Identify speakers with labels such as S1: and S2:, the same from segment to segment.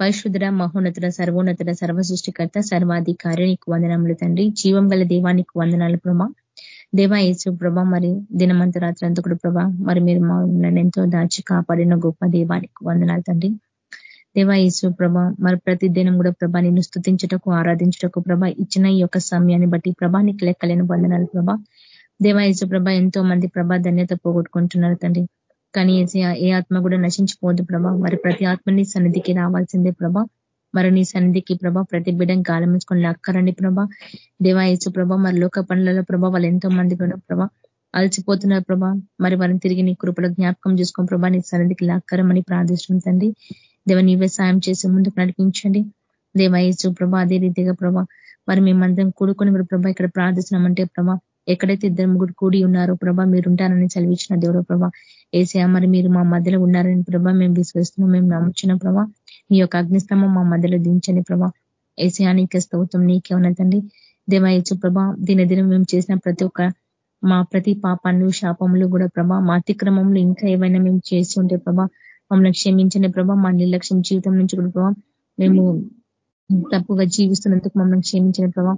S1: పరిశుద్ధ మహోన్నతుడ సర్వోన్నతుడ సర్వ సృష్టికర్త సర్వాధికారి నీకు వందనములు తండ్రి. జీవం గల దేవానికి వందనాలు ప్రభా. దేవా యేసు ప్రభా మరి దినమంత రాత్రి ప్రభా మరి మీరు మమ్మల్ని ఎంతో దాచి కాపాడిన గొప్ప దేవానికి వందనాలు తండ్రి. దేవా యేసు ప్రభ మరి ప్రతి దినం కూడా ప్రభా నిన్ను స్థుతించటకు ఆరాధించటకు ప్రభ ఇచ్చిన ఈ యొక్క సమయాన్ని బట్టి ప్రభానికి లెక్కలేని వందనాలు ప్రభా. దేవా యేసు ప్రభ ఎంతో మంది ప్రభా ధన్యత పోగొట్టుకుంటున్నారు తండ్రి. కానీ ఏ ఆత్మ కూడా నశించిపోదు ప్రభా. మరి ప్రతి ఆత్మని సన్నిధికి రావాల్సిందే ప్రభా. మరి నీ సన్నిధికి ప్రభా ప్రతి బిడ్డం గాలమించుకొని లక్కరండి ప్రభా. దేవాయసు ప్రభా మరి లోక పనులలో ప్రభా వాళ్ళు ఎంతో మంది కూడా ప్రభా. అలసిపోతున్నారు ప్రభా. మరి వారిని తిరిగి నీ కృపలో జ్ఞాపకం చేసుకోని ప్రభా నీ సన్నిధికి లాక్కరమని ప్రార్థిస్తుంది దేవ నీవే సాయం చేసి ముందుకు నడిపించండి. దేవాయసు ప్రభా అదే రీతిగా ప్రభా. మరి మేమందరం కూడుకొని కూడా ప్రభా ఇక్కడ ప్రార్థిస్తున్నామంటే ప్రభా ఎక్కడైతే ఇద్దరు ముగ్గురు కూడి ఉన్నారో ప్రభా మీరు ఉంటారని చదివించిన దేవుడు ప్రభా. ఏసయా మరి మీరు మా మధ్యలో ఉన్నారని ప్రభా మేము విశ్వస్తున్నాం మేము నమ్ముచిన ప్రభా. మీ యొక్క అగ్నిస్తంభం మా మధ్యలో దించని ప్రభా. ఏసయానికి స్తోత్రం నీకే ఉన్నదండి దేవాయచు ప్రభా దినదినం మేము చేసిన ప్రతి ఒక్క మా ప్రతి పాపాలు శాపములు కూడా ప్రభా మా అతిక్రమంలో ఇంకా ఏవైనా మేము చేసి ఉంటే ప్రభా మమ్మల్ని క్షమించని ప్రభా మా నిర్లక్ష్యం జీవితం నుంచి కూడా ప్రభా మేము తప్పుగా జీవిస్తున్నందుకు మమ్మల్ని క్షమించిన ప్రభా.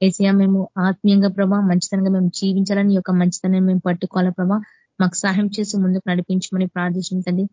S1: ఏసయా మేము ఆత్మీయంగా ప్రభా మంచితనంగా మేము జీవించాలని యొక్క మంచితనం మేము పట్టుకోవాలా ప్రభా. మాకు సహాయం చేసి ముందుకు నడిపించమని ప్రార్థించండి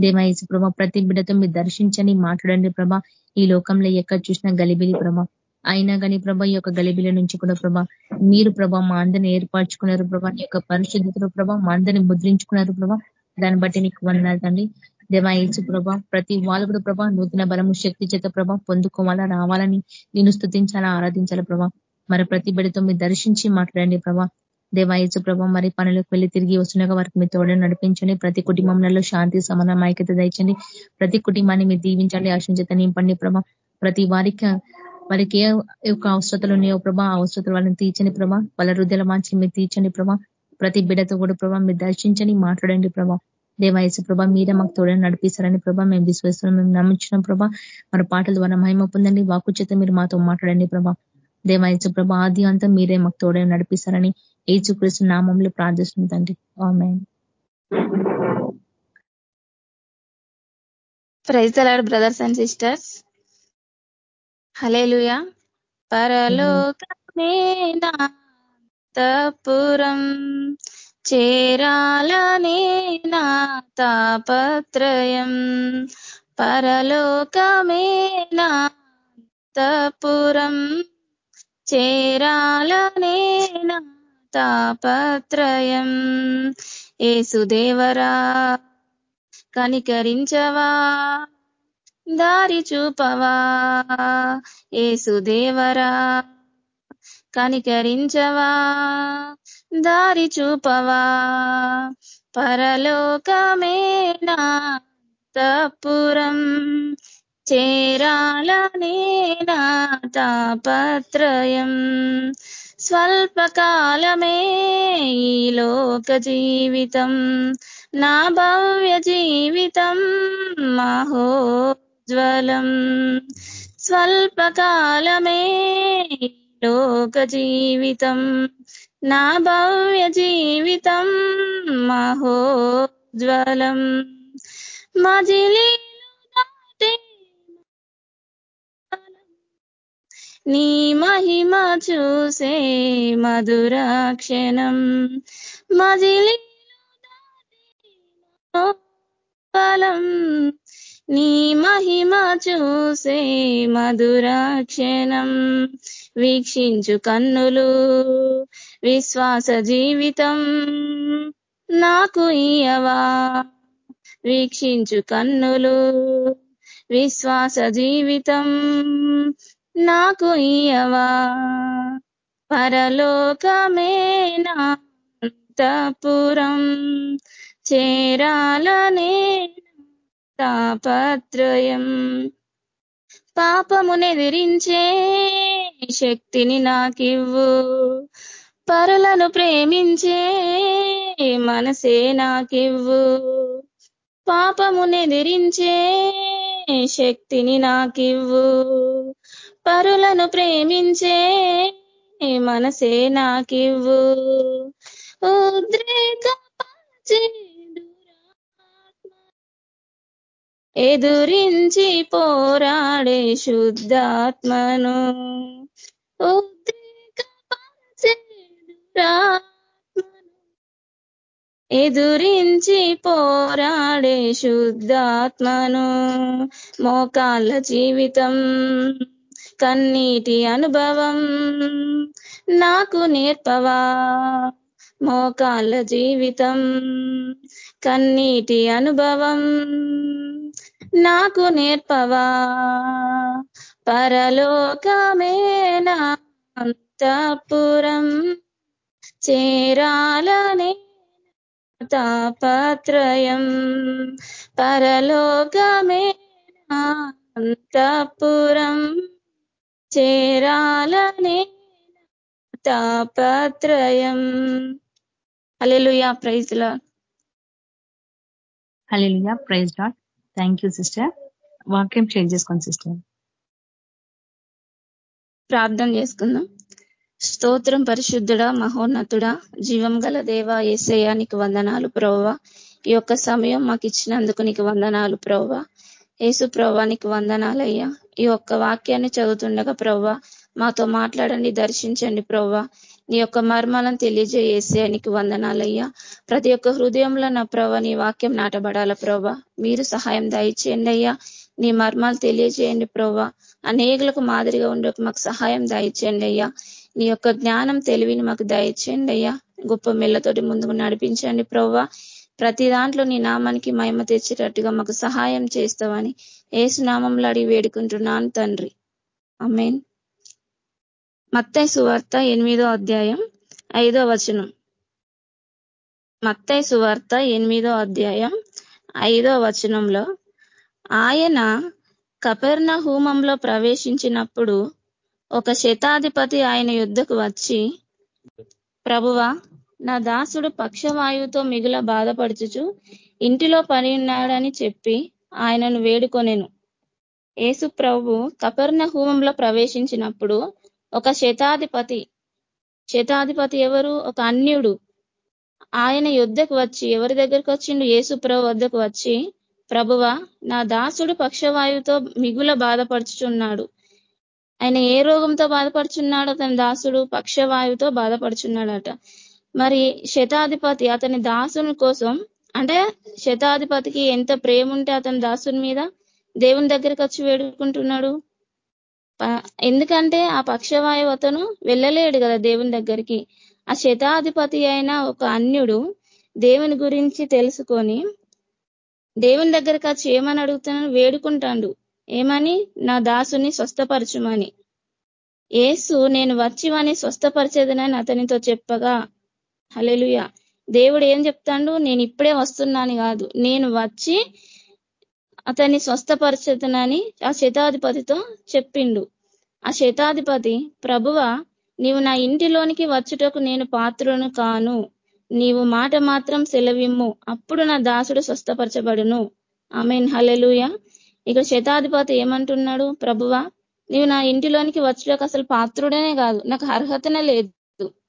S1: దేవాయసు ప్రభా ప్రతి బిడ్డతో మీరు దర్శించని మాట్లాడండి ప్రభా. ఈ లోకంలో ఎక్కడ చూసినా గలిబిలి ప్రభా. అయినా కానీ ప్రభా ఈ యొక్క గలిబిల నుంచి కూడా ప్రభా మీరు ప్రభా మా అందరిని ఏర్పరచుకున్నారు ప్రభా. నీ యొక్క పరిశుద్ధతలో ప్రభా మా అందరిని ముద్రించుకున్నారు ప్రభా. దాన్ని బట్టి నీకు వందనాలు తండ్రి. దేవాయసు ప్రభా ప్రతి వాళ్ళు కూడా ప్రభా నూతన బలము శక్తి చేత ప్రభా పొందుకోవాలా రావాలని నేను స్థుతించాలా ఆరాధించాలా ప్రభా. మరి ప్రతి బిడ్డతో మీరు దర్శించి మాట్లాడండి ప్రభా. దేవాయచు ప్రభ మరి పనులకు వెళ్ళి తిరిగి వస్తున్నాక వారికి మీ తోడని నడిపించండి. ప్రతి కుటుంబంలో శాంతి సమానం ఐక్యత దండి ప్రతి కుటుంబాన్ని మీరు దీవించండి ఆశించత నింపండి ప్రభా. ప్రతి వారికి వారికి ఏ యొక్క అవసరతలు ఉన్నాయో ప్రభా అవసరతలు వాళ్ళని తీర్చని ప్రభా. వాళ్ళ వృద్ధుల మాంచి మీరు తీర్చండి ప్రభా. ప్రతి బిడ్డతో కూడా ప్రభా మీరు దర్శించని మాట్లాడండి ప్రభా. దేవాయసు ప్రభా మీరే మాకు తోడని నడిపిస్తారని ప్రభా మేము విశ్వసిస్తున్నాం మేము నమ్మించిన ప్రభా. మన పాటల ద్వారా మహిమ పొందండి వాకు చేత మీరు మాతో మాట్లాడండి ప్రభా. దేవాయసు ప్రభా ఆది అంతా మీరే మాకు తోడే నడిపిస్తారని ఏచుకృష్ణ నామంలో ప్రార్థిస్తుంది ఆమె
S2: ప్రైజ్ అలాడు బ్రదర్స్ అండ్ సిస్టర్స్. హలేలుయా పరలోకమే తపురం చేరాలనే నా తాపత్రయం పరలోకమే తపురం చేరాలనేనా తాపత్రయం. ఏసుదేవరా కనికరించవా దారి చూపవా. ఏసుదేవరా కనికరించవా దారి చూపవా. పరలోకమేనా తప్పురం. చేరాలనేనా తాపత్రయం. స్వల్పకాలమే ఈ లోక జీవితం నా భవ్య జీవితం మహోజ్వలం. స్వల్పకాలమే లోక జీవితం నా భవ్య జీవితం మహోజ్వలం. మజిలీ నీ మహిమ చూసే మధురాక్షణం. మజిలి బలం నీ మహిమ చూసే మధురాక్షణం. వీక్షించు కన్నులు విశ్వాస జీవితం. నాకు ఇయవా వీక్షించు కన్నులు విశ్వాస జీవితం. నాకు ఇయవా పరలోకమేనాంతపురం చేరాలనే తాపత్రయం. పాపమునెదిరించే శక్తిని నాకివ్వు. పరులను ప్రేమించే మనసే నాకివ్వు. పాపమునెదిరించే శక్తిని నాకివ్వు. పరులను ప్రేమించే మనసే నాకివ్వు. ఉద్రేక ఎదురించి పోరాడే శుద్ధాత్మను. ఎదురించి పోరాడే శుద్ధాత్మను. మోకాళ్ళ జీవితం కన్నీటి అనుభవం నాకు నేర్పవా? మోకాళ్ళ జీవితం కన్నీటి అనుభవం నాకు నేర్పవా? పరలోకమేనా అంతపురం చేరాలనే తాపత్రయం. పరలోకమే అంతపురం చేరాలనే తాపత్రయం. అలెలుయా ప్రైజ్ లా
S1: అలెలుయా ప్రైజ్ డాట్ థ్యాంక్ యూ సిస్టర్ వాక్యం చేంజ్ చేసుకోండి సిస్టర్
S2: ప్రార్థన చేసుకుందాం. స్తోత్రం పరిశుద్ధుడ మహోన్నతుడా జీవం గల దేవ ఏసయ్య నీకు వందనాలు ప్రవ్వ. ఈ యొక్క సమయం మాకు ఇచ్చినందుకు నీకు వందనాలు ప్రవ్వ. యేసు ప్రవ్వ నీకు వందనాలయ్యా. ఈ యొక్క వాక్యాన్ని చదువుతుండగా ప్రవ్వ మాతో మాట్లాడండి దర్శించండి ప్రవ్వ. నీ యొక్క మర్మాలను తెలియజేసే నీకు వందనాలయ్యా. ప్రతి ఒక్క హృదయంలో నా ప్రభ నీ వాక్యం నాటబడాల ప్రవ్వ? మీరు సహాయం దయచేయండి అయ్యా. నీ మర్మాలు తెలియజేయండి ప్రవ్వ. అనేకులకు మాదిరిగా ఉండే మాకు సహాయం దయచేయండి అయ్యా. నీ యొక్క జ్ఞానం తెలివిని మాకు దయచేయండి అయ్యా. గొప్ప మెల్లతోటి ముందుకు నడిపించండి ప్రవ్వ. ప్రతి దాంట్లో నీ నామానికి మహిమ తెచ్చేటట్టుగా మాకు సహాయం చేస్తావని ఏసు నామంలో అడిగి వేడుకుంటున్నాను తండ్రి. అమేన్ మత్తై సువార్త ఎనిమిదో అధ్యాయం ఐదో వచనం. మత్తై సువార్త ఎనిమిదో అధ్యాయం ఐదో వచనంలో ఆయన కపెర్ణ హూమంలో ప్రవేశించినప్పుడు ఒక శతాధిపతి ఆయన యుద్ధకు వచ్చి ప్రభువా నా దాసుడు పక్షవాయువుతో మిగుల బాధపడుచుచు ఇంటిలో పని ఉన్నాడని చెప్పి ఆయనను వేడుకొనెను. యేసు ప్రభు కపర్ణ హూమంలో ప్రవేశించినప్పుడు ఒక శతాధిపతి శతాధిపతి ఎవరు? ఒక అన్యుడు. ఆయన యుద్ధకు వచ్చి ఎవరి దగ్గరకు వచ్చిండు? యేసు ప్రభు వద్దకు వచ్చి ప్రభువా నా దాసుడు పక్షవాయువుతో మిగుల బాధపడుచున్నాడు. ఆయన ఏ రోగంతో బాధపడుచున్నాడు అతని దాసుడు పక్షవాయువుతో బాధపడుచున్నాడట. మరి శతాధిపతి అతని దాసుని కోసం అంటే శతాధిపతికి ఎంత ప్రేమ ఉంటే అతని దాసుని మీద దేవుని దగ్గరికి వచ్చి వేడుకుంటున్నాడు. ఎందుకంటే ఆ పక్షవాయువు అతను వెళ్ళలేడు కదా దేవుని దగ్గరికి. ఆ శతాధిపతి అయిన ఒక అన్యుడు దేవుని గురించి తెలుసుకొని దేవుని దగ్గరికి వచ్చి ఏమని అడుగుతున్నాడు? వేడుకుంటాడు. ఏమని? నా దాసుని స్వస్థపరచుమని. ఏసు నేను వచ్చివని స్వస్థపరిచేదనని అతనితో చెప్పగా హలెలుయ దేవుడు ఏం చెప్తాడు? నేను ఇప్పుడే వస్తున్నాను కాదు. నేను వచ్చి అతన్ని స్వస్థపరచదనని ఆ శతాధిపతితో చెప్పిండు. ఆ శతాధిపతి ప్రభువ నీవు నా ఇంటిలోనికి వచ్చుటకు నేను పాత్రను కాను. నీవు మాట మాత్రం సెలవిమ్ము. అప్పుడు నా దాసుడు స్వస్థపరచబడును. ఆమెన్. హలెలుయ ఇక్కడ శతాధిపతి ఏమంటున్నాడు? ప్రభువ నీవు నా ఇంటిలోనికి వచ్చుటకు అసలు పాత్రుడనే కాదు. నాకు అర్హతనే లేదు.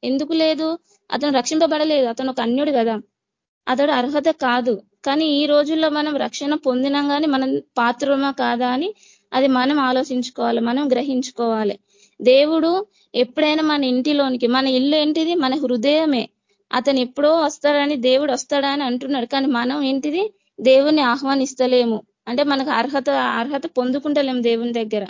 S2: ఎందుకు లేదు? అతను రక్షింపబడలేదు. అతను ఒక అన్యుడు కదా. అతడు అర్హత కాదు. కానీ ఈ రోజుల్లో మనం రక్షణ పొందినాం కానీ మనం పాత్రమా కాదా అని అది మనం ఆలోచించుకోవాలి. మనం గ్రహించుకోవాలి. దేవుడు ఎప్పుడైనా మన ఇంటిలోనికి మన ఇల్లు ఏంటిది? మన హృదయమే. అతను ఎప్పుడో వస్తాడని దేవుడు వస్తాడని అంటున్నాడు. కానీ మనం ఏంటిది? దేవుణ్ణి ఆహ్వానిస్తలేము. అంటే మనకు అర్హత అర్హత పొందుకుంటలేము దేవుని దగ్గర.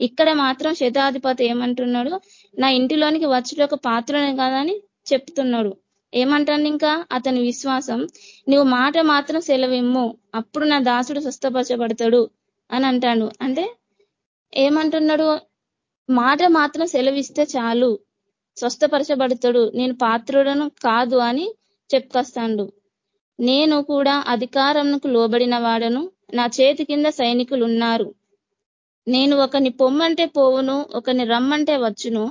S2: ఇక్కడ మాత్రం శతాధిపతి ఏమంటున్నాడు? నా ఇంటిలోనికి వచ్చి ఒక పాత్రనే కాదని చెప్తున్నాడు. ఏమంటాను ఇంకా? అతని విశ్వాసం నువ్వు మాట మాత్రం సెలవిమ్ము అప్పుడు నా దాసుడు స్వస్థపరచబడతాడు అని అంటాడు. అంటే ఏమంటున్నాడు? మాట మాత్రం సెలవిస్తే చాలు స్వస్థపరచబడతాడు నేను పాత్రుడను కాదు అని చెప్పుకొస్తాడు. నేను కూడా అధికారంకు లోబడిన వాడను నా చేతి కింద సైనికులు ఉన్నారు నేను ఒకని పొమ్మంటే పోవును ఒకని రమ్మంటే వచ్చును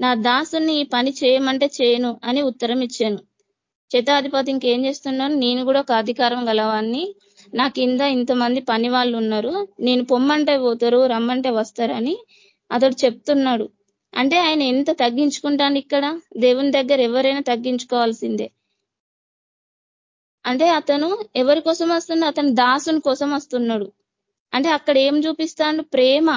S2: నా దాసుని ఈ పని చేయమంటే చేయను అని ఉత్తరం ఇచ్చాను శతాధిపతి ఇంకేం చేస్తున్నాను నేను కూడా ఒక అధికారం గలవాన్ని నా కింద ఇంతమంది పని వాళ్ళు ఉన్నారు. నేను పొమ్మంటే పోతారు రమ్మంటే వస్తారని అతడు చెప్తున్నాడు. అంటే ఆయన ఎంత తగ్గించుకుంటాను ఇక్కడ? దేవుని దగ్గర ఎవరైనా తగ్గించుకోవాల్సిందే. అంటే అతను ఎవరి కోసం వస్తున్నాడు అతను దాసుని కోసం వస్తున్నాడు. అంటే అక్కడ ఏం చూపిస్తాడు? ప్రేమ.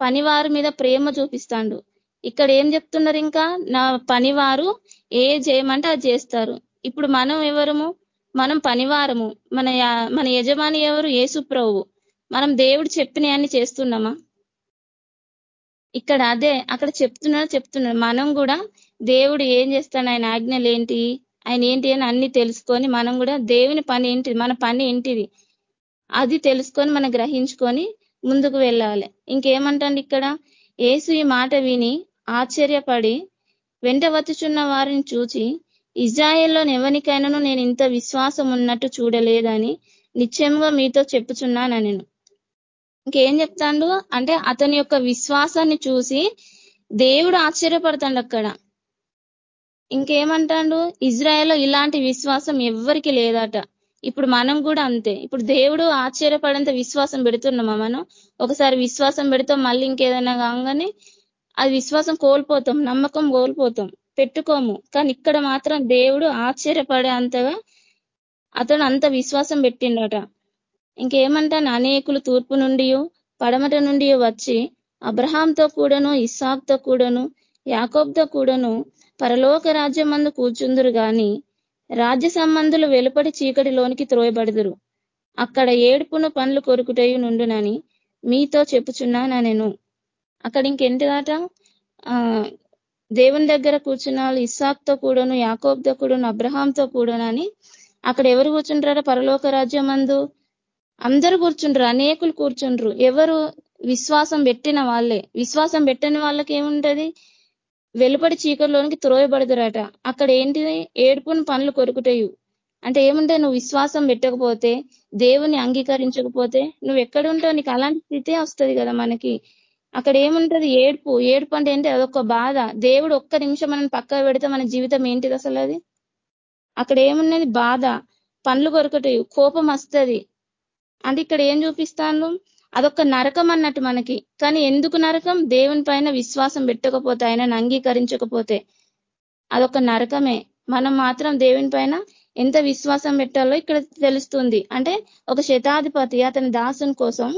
S2: పనివారి మీద ప్రేమ చూపిస్తాడు. ఇక్కడ ఏం చెప్తున్నారు ఇంకా? నా పనివారు ఏ చేయమంటే అది చేస్తారు. ఇప్పుడు మనం ఎవరము? మనం పనివారము. మన మన యజమాని ఎవరు? యేసుప్రభు మనం దేవుడు చెప్పినవన్నీ చేస్తున్నామా? ఇక్కడ అదే అక్కడ చెప్తున్నాడు చెప్తున్నాడు మనం కూడా దేవుడు ఏం చేస్తాడు? ఆయన ఆజ్ఞలు ఏంటి? ఆయన ఏంటి అని అన్ని తెలుసుకొని మనం కూడా దేవుని పని ఏంటిది మన పని ఏంటిది? అది తెలుసుకొని మనం గ్రహించుకొని ముందుకు వెళ్ళాలి. ఇంకేమంటండి ఇక్కడ? ఏసు ఈ మాట విని ఆశ్చర్యపడి వెంట వచ్చుచున్న వారిని చూచి ఇజ్రాయెల్లో ఎవరికైనాను నేను ఇంత విశ్వాసం ఉన్నట్టు చూడలేదని నిశ్చయంగా మీతో చెప్పుచున్నాను నేను ఇంకేం చెప్తాడు అంటే అతని యొక్క విశ్వాసాన్ని చూసి దేవుడు ఆశ్చర్యపడతాడు అక్కడ. ఇంకేమంటాడు? ఇజ్రాయెల్లో ఇలాంటి విశ్వాసం ఎవ్వరికి లేదట. ఇప్పుడు మనం కూడా అంతే. ఇప్పుడు దేవుడు ఆశ్చర్యపడేంత విశ్వాసం పెడుతున్నామా మనం. ఒకసారి విశ్వాసం పెడతాం మళ్ళీ ఇంకేదైనా కాగానే అది విశ్వాసం కోల్పోతాం నమ్మకం కోల్పోతాం పెట్టుకోము. కానీ ఇక్కడ మాత్రం దేవుడు ఆశ్చర్యపడే అంతగా అతను అంత విశ్వాసం పెట్టిండట. ఇంకేమంటాను? అనేకులు తూర్పు నుండి పడమట నుండి వచ్చి అబ్రహాంతో కూడాను ఇస్సాక్తో కూడాను యాకోబ్తో కూడాను పరలోక రాజ్యం మందు కూర్చుందురు కానీ రాజ్య సంబంధులు వెలుపడి చీకటిలోనికి త్రోయబడుదురు. అక్కడ ఏడుపును పనులు కొరుకుటయు నుండునని మీతో చెప్పుచున్నానా నేను అక్కడ ఇంకెంటిదాట? ఆ దేవుని దగ్గర కూర్చున్న వాళ్ళు ఇస్సాక్తో కూడాను యాకోబ్తో కూడాను అబ్రహాంతో కూడానని. అక్కడ ఎవరు కూర్చుంటారా పరలోక రాజ్యం మందు అందరూ కూర్చుండ్రు అనేకులు కూర్చుండ్రు. ఎవరు? విశ్వాసం పెట్టిన వాళ్ళే. విశ్వాసం పెట్టని వాళ్ళకి ఏముంటది వెలుపడి చీకటిలోనికి త్రోయబడదురట. అక్కడ ఏంటిది? ఏడుపుని పనులు కొరుకుతాయి అంటే ఏముంటే నువ్వు విశ్వాసం పెట్టకపోతే దేవుని అంగీకరించకపోతే నువ్వు ఎక్కడ ఉంటావు నీకు అలాంటి స్థితే వస్తుంది కదా మనకి. అక్కడ ఏముంటది? ఏడుపు. ఏడుపు అంటే ఏంటి? అదొక బాధ. దేవుడు ఒక్క నిమిషం మనం పక్క పెడితే మన జీవితం ఏంటిది అసలు అది? అక్కడ ఏమున్నది? బాధ. పండ్లు కొరకటయు. కోపం వస్తుంది. అంటే ఇక్కడ ఏం చూపిస్తాను? అదొక నరకం అన్నట్టు మనకి. కానీ ఎందుకు నరకం? దేవుని పైన విశ్వాసం పెట్టకపోతే ఆయనను అంగీకరించకపోతే అదొక నరకమే. మనం మాత్రం దేవుని పైన ఎంత విశ్వాసం పెట్టాలో ఇక్కడ తెలుస్తుంది. అంటే ఒక శతాధిపతి అతని దాసుని కోసం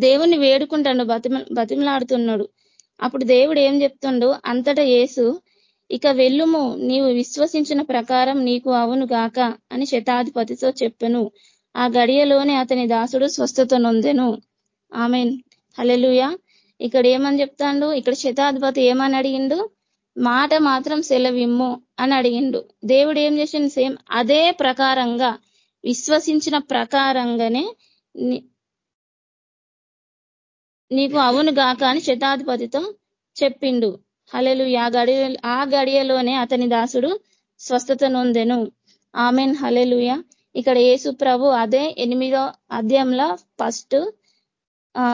S2: దేవుణ్ణి వేడుకుంటాడు బతిమ బతిమలాడుతున్నాడు. అప్పుడు దేవుడు ఏం చెప్తుండు? అంతటా యేసు ఇక వెళ్ళుము నీవు విశ్వసించిన ప్రకారం నీకు అవును గాక అని శతాధిపతితో చెప్పను. ఆ గడియలోనే అతని దాసుడు స్వస్థత నొందెను. ఆమె హలెలుయ ఇక్కడ ఏమని చెప్తాండు? ఇక్కడ శతాధిపతి ఏమని అడిగిండు? మాట మాత్రం సెలవిమ్ము అని అడిగిండు. దేవుడు ఏం చేసిండు? సేమ్ అదే ప్రకారంగా విశ్వసించిన ప్రకారంగానే నీకు అవును గాక అని శతాధిపతితో చెప్పిండు. హలెలు ఆ గడియ ఆ గడియలోనే అతని దాసుడు స్వస్థత నొందెను. ఆమెన్. హలెలుయ ఇక్కడ యేసు ప్రభు అదే ఎనిమిదో అధ్యాయంలో ఫస్ట్ ఆ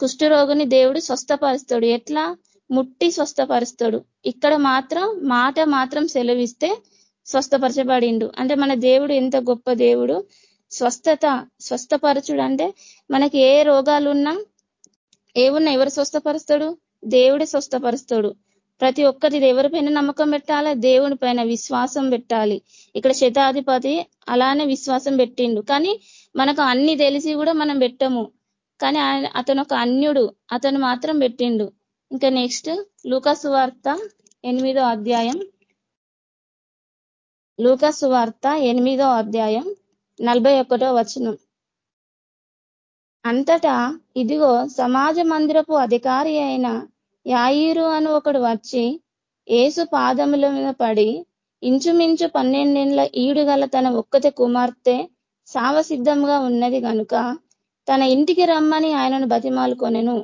S2: కుష్ఠరోగుని దేవుడు స్వస్థపరుస్తాడు. ఎట్లా? ముట్టి స్వస్థపరుస్తాడు. ఇక్కడ మాత్రం మాట మాత్రం సెలవిస్తే స్వస్థపరచబడిండు. అంటే మన దేవుడు ఎంత గొప్ప దేవుడు. స్వస్థత స్వస్థపరచుడు అంటే మనకి ఏ రోగాలున్నా ఏమున్నా ఎవరు స్వస్థపరుస్తాడు? దేవుడే స్వస్థపరుస్తాడు. ప్రతి ఒక్కరి ఎవరిపైన నమ్మకం పెట్టాలి? దేవుని పైన విశ్వాసం పెట్టాలి. ఇక్కడ శతాధిపతి అలానే విశ్వాసం పెట్టిండు. కానీ మనకు అన్ని తెలిసి కూడా మనం పెట్టము. కానీ అతను ఒక అన్యుడు. అతను మాత్రం పెట్టిండు. ఇంకా నెక్స్ట్ లూకాసు వార్త ఎనిమిదో అధ్యాయం. లూకాసు వార్త ఎనిమిదో అధ్యాయం నలభై ఒకటో వచనం. అంతటా ఇదిగో సమాజ మందిరపు అధికారి అయిన యాయిరు అని ఒకడు వచ్చి ఏసు పాదముల మీద పడి ఇంచుమించు పన్నెండేళ్ళ ఈడు గల తన ఒక్కతే కుమార్తె సావసిద్ధంగా ఉన్నది కనుక తన ఇంటికి రమ్మని ఆయనను బతిమాలుకొనెను.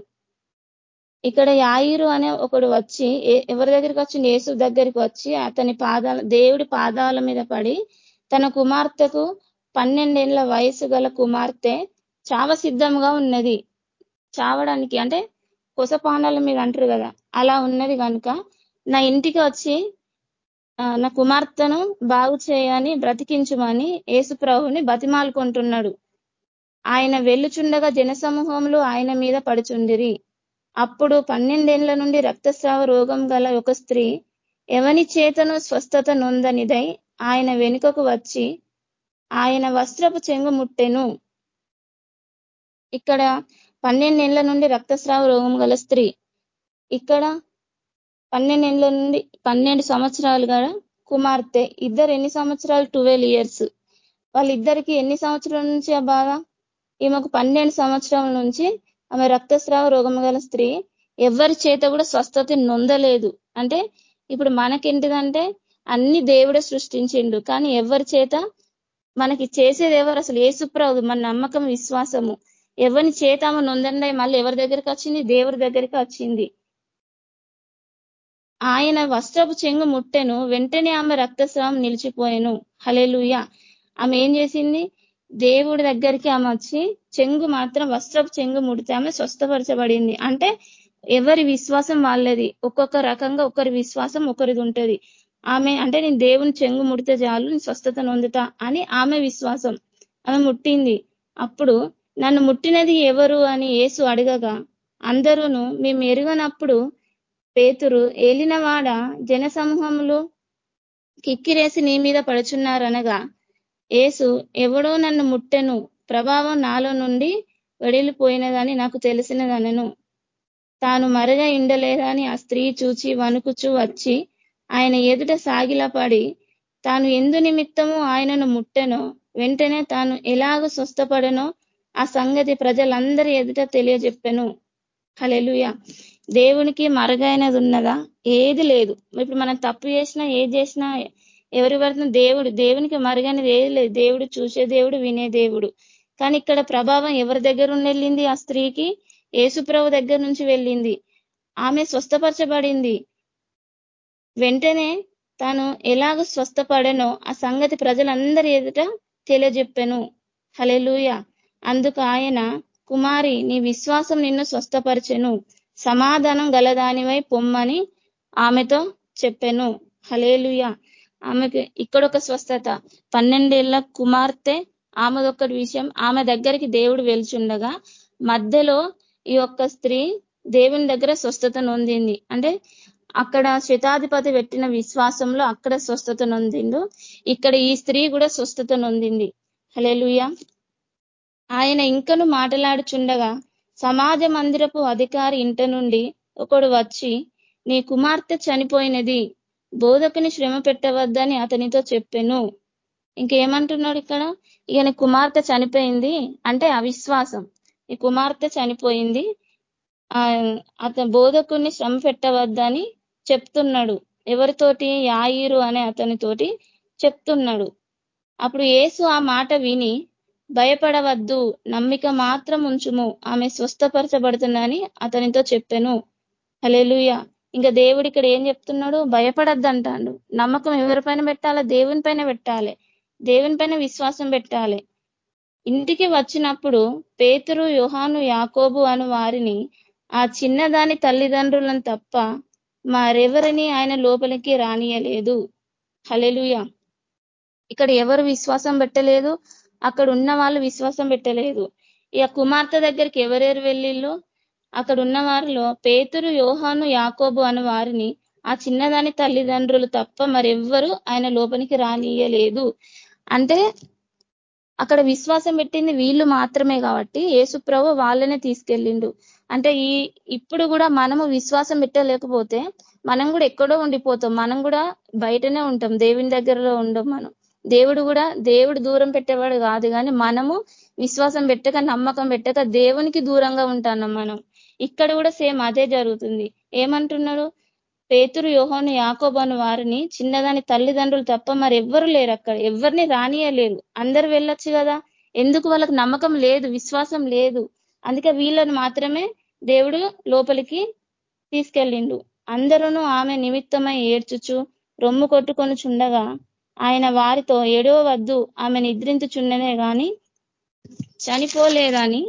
S2: ఇక్కడ యాయిరు అనే ఒకడు వచ్చి ఎవరి దగ్గరికి వచ్చి యేసు దగ్గరికి వచ్చి అతని పాదాల దేవుడి పాదాల మీద పడి తన కుమార్తెకు పన్నెండేళ్ళ వయసు గల కుమార్తె చావసిద్ధంగా ఉన్నది. చావడానికి అంటే కొసపానాలు మీద అంటారు కదా అలా ఉన్నది కనుక నా ఇంటికి వచ్చి నా కుమార్తెను బాగు చేయని బ్రతికించమని యేసుప్రభుని బతిమాలుకుంటున్నాడు. ఆయన వెళ్ళుచుండగా జనసమూహంలో ఆయన మీద పడుచుండిరి. అప్పుడు పన్నెండేళ్ళ నుండి రక్తస్రావ రోగం గల ఒక స్త్రీ ఎవని చేతను స్వస్థత నొందనిదై ఆయన వెనుకకు వచ్చి ఆయన వస్త్రపు చెంగు ముట్టెను. ఇక్కడ పన్నెండేళ్ళ నుండి రక్తస్రావ రోగం గల స్త్రీ. ఇక్కడ పన్నెండేళ్ళ నుండి పన్నెండు సంవత్సరాలు గల కుమార్తె. ఇద్దరు ఎన్ని సంవత్సరాలు? Twelve years. వాళ్ళిద్దరికి ఎన్ని సంవత్సరాల నుంచి ఆ బాధ? ఈమెకు పన్నెండు సంవత్సరాల నుంచి ఆమె రక్తస్రావ రోగం గల స్త్రీ. ఎవరి చేత కూడా స్వస్థత నొందలేదు. అంటే ఇప్పుడు మనకేంటిదంటే అన్ని దేవుడే సృష్టించిండు. కానీ ఎవరి చేత మనకి చేసేది ఎవరు? అసలు ఏసుప్రభు మన నమ్మకం విశ్వాసము. ఎవరిని చేత ఆమె నొందండి మళ్ళీ ఎవరి దగ్గరికి వచ్చింది? దేవుడి దగ్గరికి వచ్చింది. ఆయన వస్త్రపు చెంగు ముట్టెను వెంటనే ఆమె రక్తస్రావం నిలిచిపోయాను. హలేలుయ ఆమె ఏం చేసింది? దేవుడి దగ్గరికి ఆమె వచ్చి చెంగు మాత్రం వస్త్రపు చెంగు ముడితే ఆమె స్వస్థపరచబడింది. అంటే ఎవరి విశ్వాసం వాళ్ళది? ఒక్కొక్క రకంగా ఒకరి విశ్వాసం ఒకరిది ఉంటుంది. ఆమె అంటే నేను దేవుని చెంగు ముడితే చాలు నేను స్వస్థత నొందుతా అని ఆమె విశ్వాసం. ఆమె ముట్టింది. అప్పుడు నన్ను ముట్టినది ఎవరు అని ఏసు అడగగా అందరూను మేము ఎరుగనప్పుడు పేతురు ఏలినవాడ జన కిక్కిరేసి నీ మీద పడుచున్నారనగా ఏసు ఎవడో నన్ను ముట్టెను ప్రభావం నాలో నుండి వెడిలిపోయినదని నాకు తెలిసినదనను. తాను మరగా ఇండలేదని ఆ స్త్రీ చూచి వణుకుచూ వచ్చి ఆయన ఎదుట సాగిలపడి తాను ఎందు నిమిత్తము ఆయనను ముట్టెనో వెంటనే తాను ఎలాగ స్వస్థపడనో ఆ సంగతి ప్రజలందరి ఎదుట తెలియజెప్పెను. హలెలుయ దేవునికి మరుగైనది ఉన్నదా ఏది లేదు. ఇప్పుడు మనం తప్పు చేసినా ఏది చేసినా ఎవరి పడుతున్న దేవుడు దేవునికి మరుగైనది ఏది లేదు. దేవుడు చూసే దేవుడు వినే దేవుడు. కానీ ఇక్కడ ప్రభావం ఎవరి దగ్గర వెళ్ళింది? ఆ స్త్రీకి ఏసుప్రభు దగ్గర నుంచి వెళ్ళింది. ఆమె స్వస్థపరచబడింది. వెంటనే తాను ఎలాగ స్వస్థపడనో ఆ సంగతి ప్రజలందరి ఎదుట తెలియజెప్పెను. హలెలుయ అందుకు ఆయన కుమారి నీ విశ్వాసం నిన్ను స్వస్థపరచెను. సమాధానం గలదానివై పొమ్మని ఆమెతో చెప్పెను. హలేలుయ ఆమెకి ఇక్కడ ఒక స్వస్థత. పన్నెండేళ్ళ కుమార్తె ఆమెదొక్కటి విషయం ఆమె దగ్గరికి దేవుడు వెలుచుండగా మధ్యలో ఈ యొక్క స్త్రీ దేవుని దగ్గర స్వస్థత నొందింది. అంటే అక్కడ శతాధిపతి పెట్టిన విశ్వాసంలో అక్కడ స్వస్థత నొందిండు. ఇక్కడ ఈ స్త్రీ కూడా స్వస్థత నొందింది. హలేలుయ ఆయన ఇంకను మాటలాడుచుండగా సమాజ మందిరపు అధికారి ఇంట నుండి ఒకడు వచ్చి నీ కుమార్తె చనిపోయినది బోధకుని శ్రమ పెట్టవద్దని అతనితో చెప్పాను. ఇంకేమంటున్నాడు ఇక్కడ? ఇక కుమార్తె చనిపోయింది అంటే అవిశ్వాసం. ఈ కుమార్తె చనిపోయింది అతని బోధకుని శ్రమ పెట్టవద్దని చెప్తున్నాడు. ఎవరితోటి? యాయిరు అనే అతనితోటి చెప్తున్నాడు. అప్పుడు ఏసు ఆ మాట విని భయపడవద్దు నమ్మిక మాత్రం ఉంచుము. ఆమె స్వస్థపరచబడుతుందని అతనితో చెప్పాను. హలేలుయ ఇంకా దేవుడు ఇక్కడ ఏం చెప్తున్నాడు? భయపడద్దు అంటాడు నమ్మకం ఎవరిపైన పెట్టాలా? దేవుని పైన పెట్టాలి. దేవుని పైన విశ్వాసం పెట్టాలి. ఇంటికి వచ్చినప్పుడు పేతురు యుహాను యాకోబు అను వారిని ఆ చిన్నదాని తల్లిదండ్రులను తప్ప మరెవరిని ఆయన లోపలికి రానియలేదు. హలెలుయ ఇక్కడ ఎవరు విశ్వాసం పెట్టలేదు? అక్కడ ఉన్న వాళ్ళు విశ్వాసం పెట్టలేదు. ఇక కుమార్తె దగ్గరికి ఎవరెవరు వెళ్ళిళ్ళు? అక్కడ ఉన్న వారిలో పేతురు యోహాను యాకోబు అను వారిని ఆ చిన్నదాని తల్లిదండ్రులు తప్ప మరెవ్వరు ఆయన లోపలికి రానియలేదు అంటే అక్కడ విశ్వాసం పెట్టింది వీళ్ళు మాత్రమే కాబట్టి యేసుప్రభు వాళ్ళనే తీసుకెళ్ళిండు. అంటే ఈ ఇప్పుడు కూడా మనము విశ్వాసం పెట్టలేకపోతే మనం కూడా ఎక్కడో ఉండిపోతాం. మనం కూడా బయటనే ఉంటాం. దేవుని దగ్గరలో ఉండం మనం. దేవుడు కూడా దేవుడు దూరం పెట్టేవాడు కాదు కానీ మనము విశ్వాసం పెట్టక నమ్మకం పెట్టక దేవునికి దూరంగా ఉంటాం మనం. ఇక్కడ కూడా సేమ్ అదే జరుగుతుంది. ఏమంటున్నాడు? పేతురు యోహోను యాకోబను వారిని చిన్నదాని తల్లిదండ్రులు తప్ప మరి ఎవ్వరు లేరు అక్కడ. ఎవరిని రానియలేరు. అందరు వెళ్ళొచ్చు కదా. ఎందుకు? వాళ్ళకి నమ్మకం లేదు విశ్వాసం లేదు. అందుకే వీళ్ళను మాత్రమే దేవుడు లోపలికి తీసుకెళ్ళిండు. అందరూ ఆమె నిమిత్తమై ఏడ్చుచు రొమ్ము కొట్టుకొని చుండగా ఆయన వారితో ఏడో వద్దు ఆమె నిద్రించుచున్ననే గాని చనిపోలేదని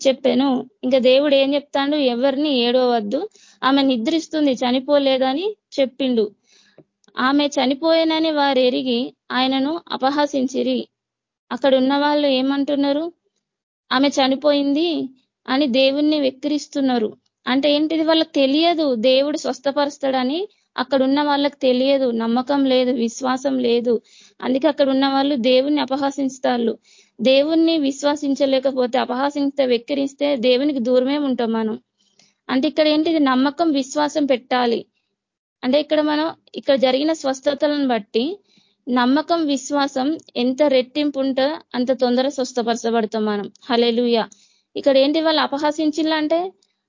S2: చెప్పాను. ఇంకా దేవుడు ఏం చెప్తాడు? ఎవరిని ఏడవద్దు ఆమె నిద్రిస్తుంది చనిపోలేదని చెప్పిండు. ఆమె చనిపోయానని వారు ఎరిగి ఆయనను అపహసించిరి. అక్కడ ఉన్న వాళ్ళు ఏమంటున్నారు? ఆమె చనిపోయింది అని దేవుణ్ణి వెక్కిరిస్తున్నారు. అంటే ఏంటిది? వాళ్ళకి తెలియదు. దేవుడు స్వస్థపరుస్తాడని అక్కడ ఉన్న వాళ్ళకి తెలియదు నమ్మకం లేదు విశ్వాసం లేదు. అందుకే అక్కడ ఉన్న వాళ్ళు దేవుణ్ణి అపహాసిస్తారు దేవుణ్ణి విశ్వసించలేకపోతే అపహాసిస్తే వెక్కిరిస్తే దేవునికి దూరమే ఉంటాం మనం. అంటే ఇక్కడ ఏంటిది? నమ్మకం విశ్వాసం పెట్టాలి. అంటే ఇక్కడ మనం ఇక్కడ జరిగిన స్వస్థతలను బట్టి నమ్మకం విశ్వాసం ఎంత రెట్టింపు ఉంటో అంత తొందర స్వస్థపరచబడతాం మనం. హలెలుయ ఇక్కడ ఏంటి? వాళ్ళు అపహసించాలంటే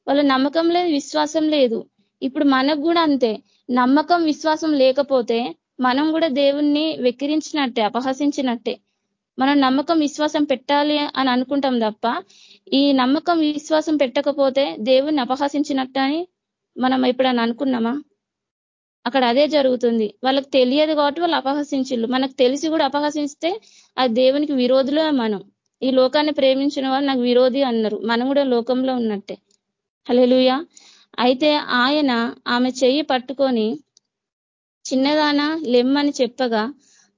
S2: వాళ్ళ నమ్మకం లేదు విశ్వాసం లేదు. ఇప్పుడు మనకు కూడా అంతే. నమ్మకం విశ్వాసం లేకపోతే మనం కూడా దేవుణ్ణి వెక్కిరించినట్టే అపహసించినట్టే. మనం నమ్మకం విశ్వాసం పెట్టాలి అని అనుకుంటాం తప్ప ఈ నమ్మకం విశ్వాసం పెట్టకపోతే దేవుణ్ణి అపహసించినట్టు అని మనం ఎప్పుడన్నా అనుకున్నామా? అక్కడ అదే జరుగుతుంది. వాళ్ళకి తెలియదు కాబట్టి వాళ్ళు అపహసించిళ్ళు. మనకు తెలిసి కూడా అపహసిస్తే అది దేవునికి విరోధులే మనం. ఈ లోకాన్ని ప్రేమించిన వాళ్ళు నాకు విరోధి అన్నారు. మనం కూడా లోకంలో ఉన్నట్టే. హలెలుయ అయితే ఆయన ఆమె చెయ్యి పట్టుకొని చిన్నదాన లెమ్మని చెప్పగా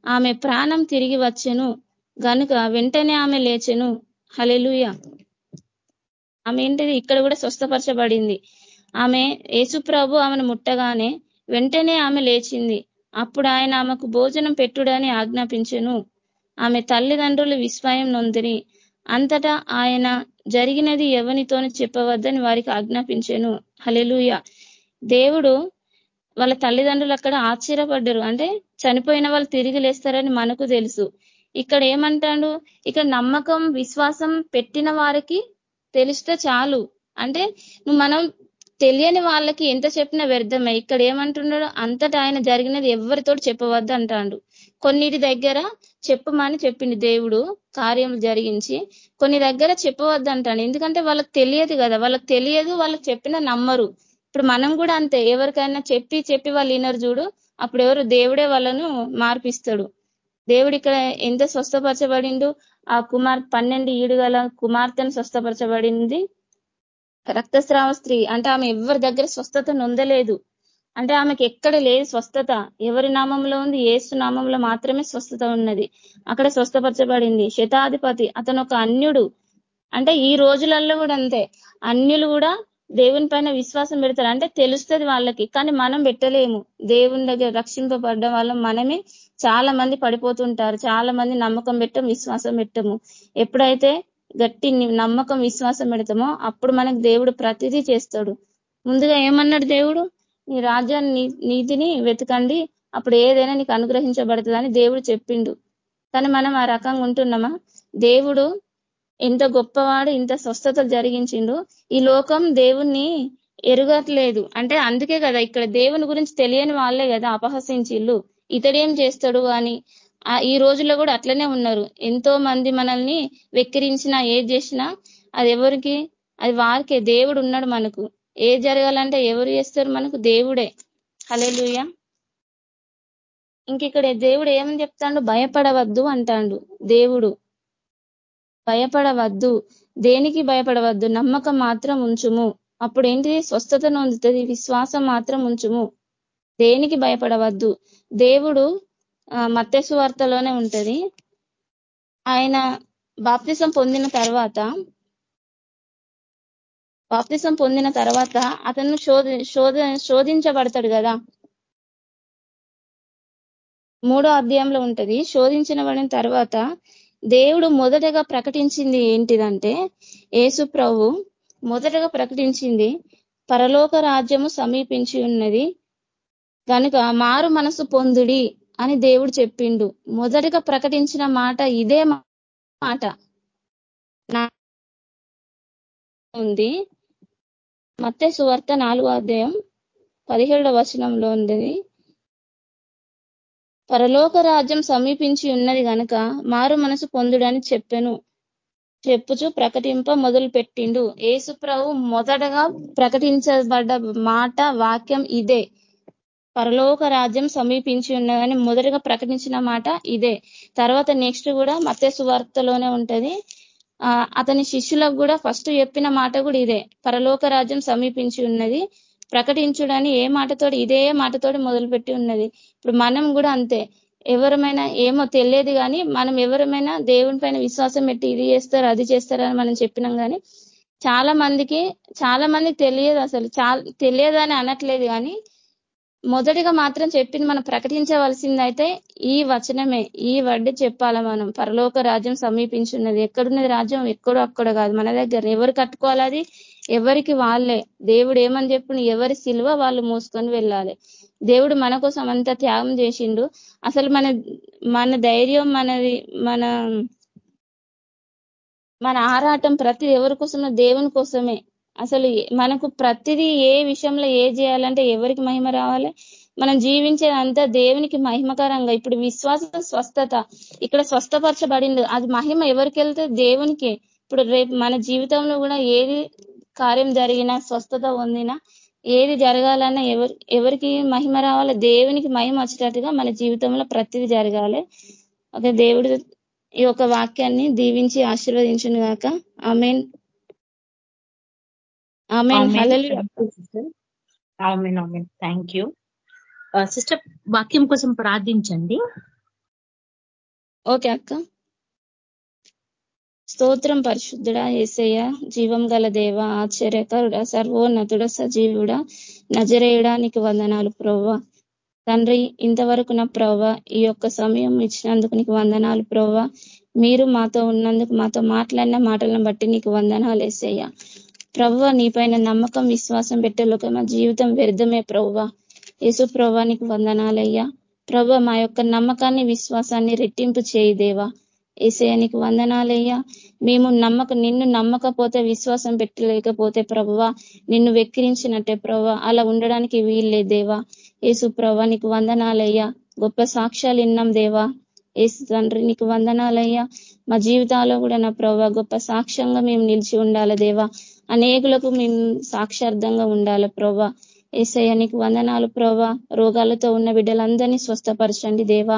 S2: ఆమె ప్రాణం తిరిగి వచ్చెను గనుక వెంటనే ఆమె లేచెను. హలెలుయ ఆమె ఏంటిది? ఇక్కడ కూడా స్వస్థపరచబడింది. ఆమె యేసుప్రభు ఆమెను ముట్టగానే వెంటనే ఆమె లేచింది. అప్పుడు ఆయన ఆమెకు భోజనం పెట్టుడని ఆజ్ఞాపించెను. ఆమె తల్లిదండ్రులు విస్మయం నొందిరి. అంతటా ఆయన జరిగినది ఎవనితోనూ చెప్పవద్దని వారికి ఆజ్ఞాపించాను. హలెలుయ దేవుడు వాళ్ళ తల్లిదండ్రులు అక్కడ ఆశ్చర్యపడ్డరు. అంటే చనిపోయిన వాళ్ళు తిరిగి లేస్తారని మనకు తెలుసు. ఇక్కడ ఏమంటాడు? ఇక్కడ నమ్మకం విశ్వాసం పెట్టిన వారికి తెలిస్తే చాలు. అంటే నువ్వు మనం తెలియని వాళ్ళకి ఎంత చెప్పినా వ్యర్థమే. ఇక్కడ ఏమంటున్నాడు? అంతటా ఆయన జరిగినది ఎవరితో చెప్పవద్దు అంటాడు. కొన్నిటి దగ్గర చెప్పమని చెప్పింది దేవుడు కార్యం జరిగించి. కొన్ని దగ్గర చెప్పవద్దంటాను. ఎందుకంటే వాళ్ళకి తెలియదు కదా. వాళ్ళకి తెలియదు వాళ్ళకి చెప్పినా నమ్మరు. ఇప్పుడు మనం కూడా అంతే. ఎవరికైనా చెప్పి చెప్పి వాళ్ళు వినరు చూడు. అప్పుడు ఎవరు దేవుడే వాళ్ళను మార్పిస్తాడు. దేవుడు ఇక్కడ ఎంత స్వస్థపరచబడిండు? ఆ కుమార్ పన్నెండు ఈడుగల కుమార్తెను స్వస్థపరచబడింది. రక్తస్రావ స్త్రీ. అంటే ఆమె ఎవరి దగ్గర స్వస్థత నొందలేదు అంటే ఆమెకి ఎక్కడ లేదు స్వస్థత. ఎవరి నామంలో ఉంది? ఏసు నామంలో మాత్రమే స్వస్థత ఉన్నది. అక్కడ స్వస్థపరచబడింది. శతాధిపతి అతను ఒక అన్యుడు. అంటే ఈ రోజులలో కూడా అంతే. అన్యులు కూడా దేవుని పైన విశ్వాసం పెడతారు. అంటే తెలుస్తుంది వాళ్ళకి. కానీ మనం పెట్టలేము. దేవుని దగ్గర రక్షింపబడ్డ వాళ్ళం మనమే చాలా మంది పడిపోతుంటారు. చాలా మంది నమ్మకం పెట్టం విశ్వాసం పెట్టము. ఎప్పుడైతే గట్టి నమ్మకం విశ్వాసం పెడతామో అప్పుడు మనకు దేవుడు ప్రతిదీ చేస్తాడు. ముందుగా ఏమన్నాడు దేవుడు? నీ రాజ్యాన్ని నీతిని వెతకండి. అప్పుడు ఏదైనా నీకు అనుగ్రహించబడుతుందని దేవుడు చెప్పిండు. కానీ మనం ఆ రకంగా ఉంటున్నామా? దేవుడు ఎంత గొప్పవాడు ఇంత స్వస్థతలు జరిగించిండు. ఈ లోకం దేవుణ్ణి ఎరగట్లేదు. అంటే అందుకే కదా ఇక్కడ దేవుని గురించి తెలియని వాళ్ళే కదా అపహసించిళ్ళు. ఇతడేం చేస్తాడు అని. ఈ రోజుల్లో కూడా అట్లనే ఉన్నారు. ఎంతో మంది మనల్ని వెక్కిరించినా ఏది చేసినా అది ఎవరికి? అది వారికే. దేవుడు ఉన్నాడు మనకు. ఏది జరగాలంటే ఎవరు చేస్తారు మనకు? దేవుడే. హలే లూయ ఇక్కడ దేవుడు ఏమని చెప్తాడు? భయపడవద్దు అంటాడు దేవుడు. భయపడవద్దు. దేనికి భయపడవద్దు? నమ్మకం మాత్రం ఉంచుము. అప్పుడు ఏంటిది? స్వస్థత నొందుతుంది. విశ్వాసం మాత్రం ఉంచుము. దేనికి భయపడవద్దు? దేవుడు మత్స్సు వార్తలోనే ఉంటది. ఆయన బాప్తిసం పొందిన తర్వాత బాప్తిసం పొందిన తర్వాత అతను శోధ శోధ శోధించబడతాడు కదా. మూడో అధ్యాయంలో ఉంటది. శోధించబడిన తర్వాత దేవుడు మొదటగా ప్రకటించింది ఏంటిదంటే యేసు ప్రభు మొదటగా ప్రకటించింది పరలోక రాజ్యము సమీపించి ఉన్నది. కనుక మారు మనసు పొందుడి అని దేవుడు చెప్పిండు. మొదటగా ప్రకటించిన మాట ఇదే మాట. ఉంది. మత్తే సువార్త నాలుగో అధ్యాయం పదిహేడవ వచనంలో ఉంది పరలోక రాజ్యం సమీపించి ఉన్నది గనక మారు మనసు పొందుడని చెప్పాను. చెప్పుచు ప్రకటింప మొదలు పెట్టిండు ఏసుప్రభు మొదటగా ప్రకటించబడ్డ మాట వాక్యం ఇదే. పరలోక రాజ్యం సమీపించి ఉన్నదని మొదటగా ప్రకటించిన మాట ఇదే. తర్వాత నెక్స్ట్ కూడా మత్స్య సువార్తలోనే ఉంటది. అతని శిష్యులకు కూడా ఫస్ట్ చెప్పిన మాట కూడా ఇదే. పరలోక రాజ్యం సమీపించి ఉన్నది ప్రకటించుడని ఏ మాటతోటి ఇదే మాటతోటి మొదలుపెట్టి ఉన్నది. ఇప్పుడు మనం కూడా అంతే. ఎవరమైనా ఏమో తెలియదు కానీ మనం ఎవరమైనా దేవుని పైన విశ్వాసం పెట్టి ఇది చేస్తారు అది చేస్తారని మనం చెప్పినాం కానీ చాలా మందికి చాలా మందికి తెలియదు అసలు. చాలా తెలియదని అనట్లేదు కానీ మొదటిగా మాత్రం చెప్పింది మనం ప్రకటించవలసిందైతే ఈ వచనమే ఈ వడ్డీ చెప్పాలా మనం. పరలోక రాజ్యం సమీపించున్నది. ఎక్కడున్నది రాజ్యం? ఎక్కడో అక్కడ కాదు. మన దగ్గర ఎవరు కట్టుకోవాలి అది? ఎవరికి వాళ్ళే. దేవుడు ఏమని చెప్పిన ఎవరి సిల్వ వాళ్ళు మోసుకొని వెళ్ళాలి. దేవుడు మన కోసం అంత త్యాగం చేసిండు. అసలు మన మన ధైర్యం మనది మన మన ఆరాటం ప్రతి ఎవరి కోసమో దేవుని కోసమే. అసలు మనకు ప్రతిదీ ఏ విషయంలో ఏ చేయాలంటే ఎవరికి మహిమ రావాలి? మనం జీవించేదంతా దేవునికి మహిమకరంగా. ఇప్పుడు విశ్వాస స్వస్థత. ఇక్కడ స్వస్థపరచబడింది. అది మహిమ ఎవరికి వెళ్తే దేవునికి. ఇప్పుడు రేపు మన జీవితంలో కూడా ఏది కార్యం జరిగినా స్వస్థత పొందినా ఏది జరగాలన్నా ఎవరి ఎవరికి మహిమ రావాలి దేవునికి మహిమ వచ్చేటట్టుగా మన జీవితంలో ప్రతిది జరగాలి. ఒక దేవుడు ఈ యొక్క వాక్యాన్ని దీవించి ఆశీర్వదించును గాక ఆమెన్.
S1: Thank you sister. వాక్యం కోసం ప్రార్థించండి.
S2: ఓకే అక్క. స్తోత్రం పరిశుద్ధుడా ఏసయ్య జీవం గల దేవ ఆశ్చర్యకరుడ సర్వోన్నతుడ సజీవుడ నజరేయడానికి వందనాలు ప్రోవ తండ్రి ఇంతవరకు నా ప్రవ్వ ఈ యొక్క సమయం ఇచ్చినందుకు నీకు వందనాలు ప్రోవ మీరు మాతో ఉన్నందుకు మాతో మాట్లాడిన మాటలను బట్టి నీకు వందనాలు వేసేయ్యా ప్రభువ నీపైన నమ్మకం విశ్వాసం పెట్టేలోక మా జీవితం వ్యర్థమే ప్రభువ. యేసు ప్రభానికి వందనాలయ్యా. ప్రభు మా యొక్క నమ్మకాన్ని విశ్వాసాన్ని రెట్టింపు చేయదేవా ఏసయానికి వందనాలయ్యా. మేము నమ్మక నిన్ను నమ్మకపోతే విశ్వాసం పెట్టలేకపోతే ప్రభువ నిన్ను వెక్కిరించినట్టే ప్రభు అలా ఉండడానికి వీల్లే దేవా. ఏసు ప్రభా నీకు వందనాలయ్యా. గొప్ప సాక్ష్యాలు విన్నాం దేవా. ఏసు తండ్రి నీకు వందనాలయ్యా. మా జీవితాల్లో కూడా నా ప్రభా గొప్ప సాక్ష్యంగా మేము నిలిచి ఉండాలి దేవా. అనేకులకు మేము సాక్షార్థంగా ఉండాలి ప్రభా. ఏసయ్యానికి వందనాలు ప్రభా. రోగాలతో ఉన్న బిడ్డలందరినీ స్వస్థపరచండి దేవా.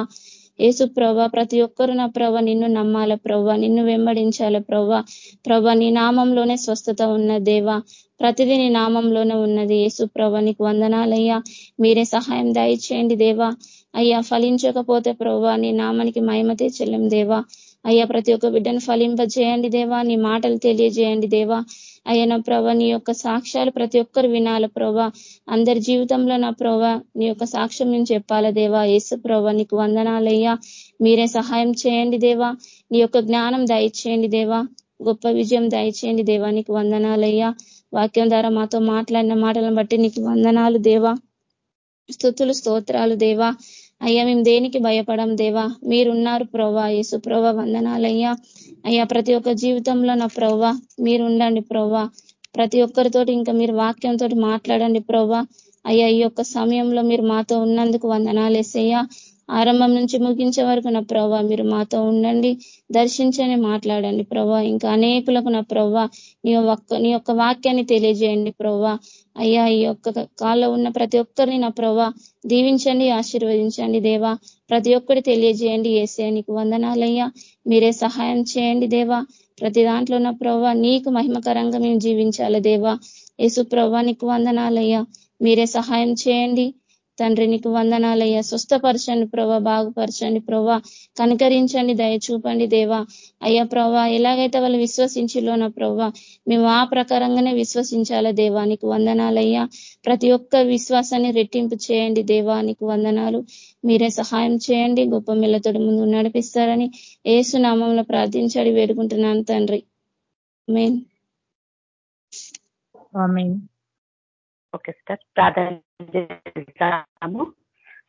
S2: ఏసు ప్రభా ప్రతి ఒక్కరు నా ప్రభ నిన్ను నమ్మాల ప్రభా. నిన్ను వెంబడించాల ప్రభా. ప్రభ నీ నామంలోనే స్వస్థత ఉన్న దేవా. ప్రతిదీ నీ నామంలోనే ఉన్నది. ఏసు ప్రభ నీకు వందనాలయ్యా. మీరే సహాయం దయచేయండి దేవా. అయ్యా ఫలించకపోతే ప్రభా నీ నామానికి మహిమ తెచ్చలేం దేవా. అయ్యా ప్రతి ఒక్క బిడ్డను ఫలింపజేయండి దేవా. నీ మాటలు తెలియజేయండి దేవా. అయ్యా నా ప్రభ నీ యొక్క సాక్ష్యాలు ప్రతి ఒక్కరు వినాలి ప్రభా. అందరి జీవితంలో నా ప్రభ నీ యొక్క సాక్ష్యం నేను చెప్పాల దేవా? యేసు ప్రభా నీకు వందనాలయ్యా మీరే సహాయం చేయండి దేవా. నీ యొక్క జ్ఞానం దయచేయండి దేవా. గొప్ప విజయం దయచేయండి దేవా. నీకు వందనాలయ్యా వాక్యం ద్వారా మాతో మాట్లాడిన మాటలను బట్టి నీకు వందనాలు దేవా. స్థుతులు స్తోత్రాలు దేవా. అయ్యా మేము దేనికి భయపడం దేవా? మీరున్నారు ప్రభా యేసు ప్రవ్వ వందనాలయ్యా అయ్యా ప్రతి ఒక్క జీవితంలో నా ప్రవ్వా మీరు ఉండండి ప్రవ్వా. ప్రతి ఒక్కరితోటి ఇంకా మీరు వాక్యంతో మాట్లాడండి ప్రవ్వా. అయ్యా ఈ యొక్క సమయంలో మీరు మాతో ఉన్నందుకు వందనాలేసయ్యా ఆరంభం నుంచి ముగించే వరకు నా ప్రవ్వా మీరు మాతో ఉండండి దర్శించని మాట్లాడండి ప్రవ్వా. ఇంకా అనేకులకు నా ప్రవ్వా నీ ఒక్క నీ యొక్క వాక్యాన్ని తెలియజేయండి ప్రభా అయ్యా ఈ యొక్క కాల్లో ఉన్న ప్రతి ఒక్కరిని నా ప్రవ్వా దీవించండి ఆశీర్వదించండి దేవా. ప్రతి ఒక్కటి తెలియజేయండి ఏసే నీకు వందనాలయ్యా. మీరే సహాయం చేయండి దేవా. ప్రతి దాంట్లో ఉన్న ప్రభా నీకు మహిమకరంగా మేము జీవించాలి దేవా. యేసు ప్రభా నీకు వందనాలయ్యా. మీరే సహాయం చేయండి. తండ్రి నీకు వందనాలయ్యా. స్వస్థపరచండి ప్రభా బాగుపరచండి ప్రభా. కనికరించండి దయ చూపండి దేవా. అయ్యా ప్రభా ఎలాగైతే వాళ్ళు విశ్వసించిలోన ప్రభా మేము ఆ ప్రకారంగానే విశ్వసించాలా దేవా? నీకు వందనాలయ్యా. ప్రతి ఒక్క విశ్వాసాన్ని రెట్టింపు చేయండి దేవా. నీకు వందనాలు. మీరే సహాయం చేయండి. గొప్ప మిల్లతోటి ముందు నడిపిస్తారని ఏసు నామంలో ప్రార్థించాడు వేడుకుంటున్నాను తండ్రి. మెయిన్
S3: ఓకే సార్ ప్రార్థన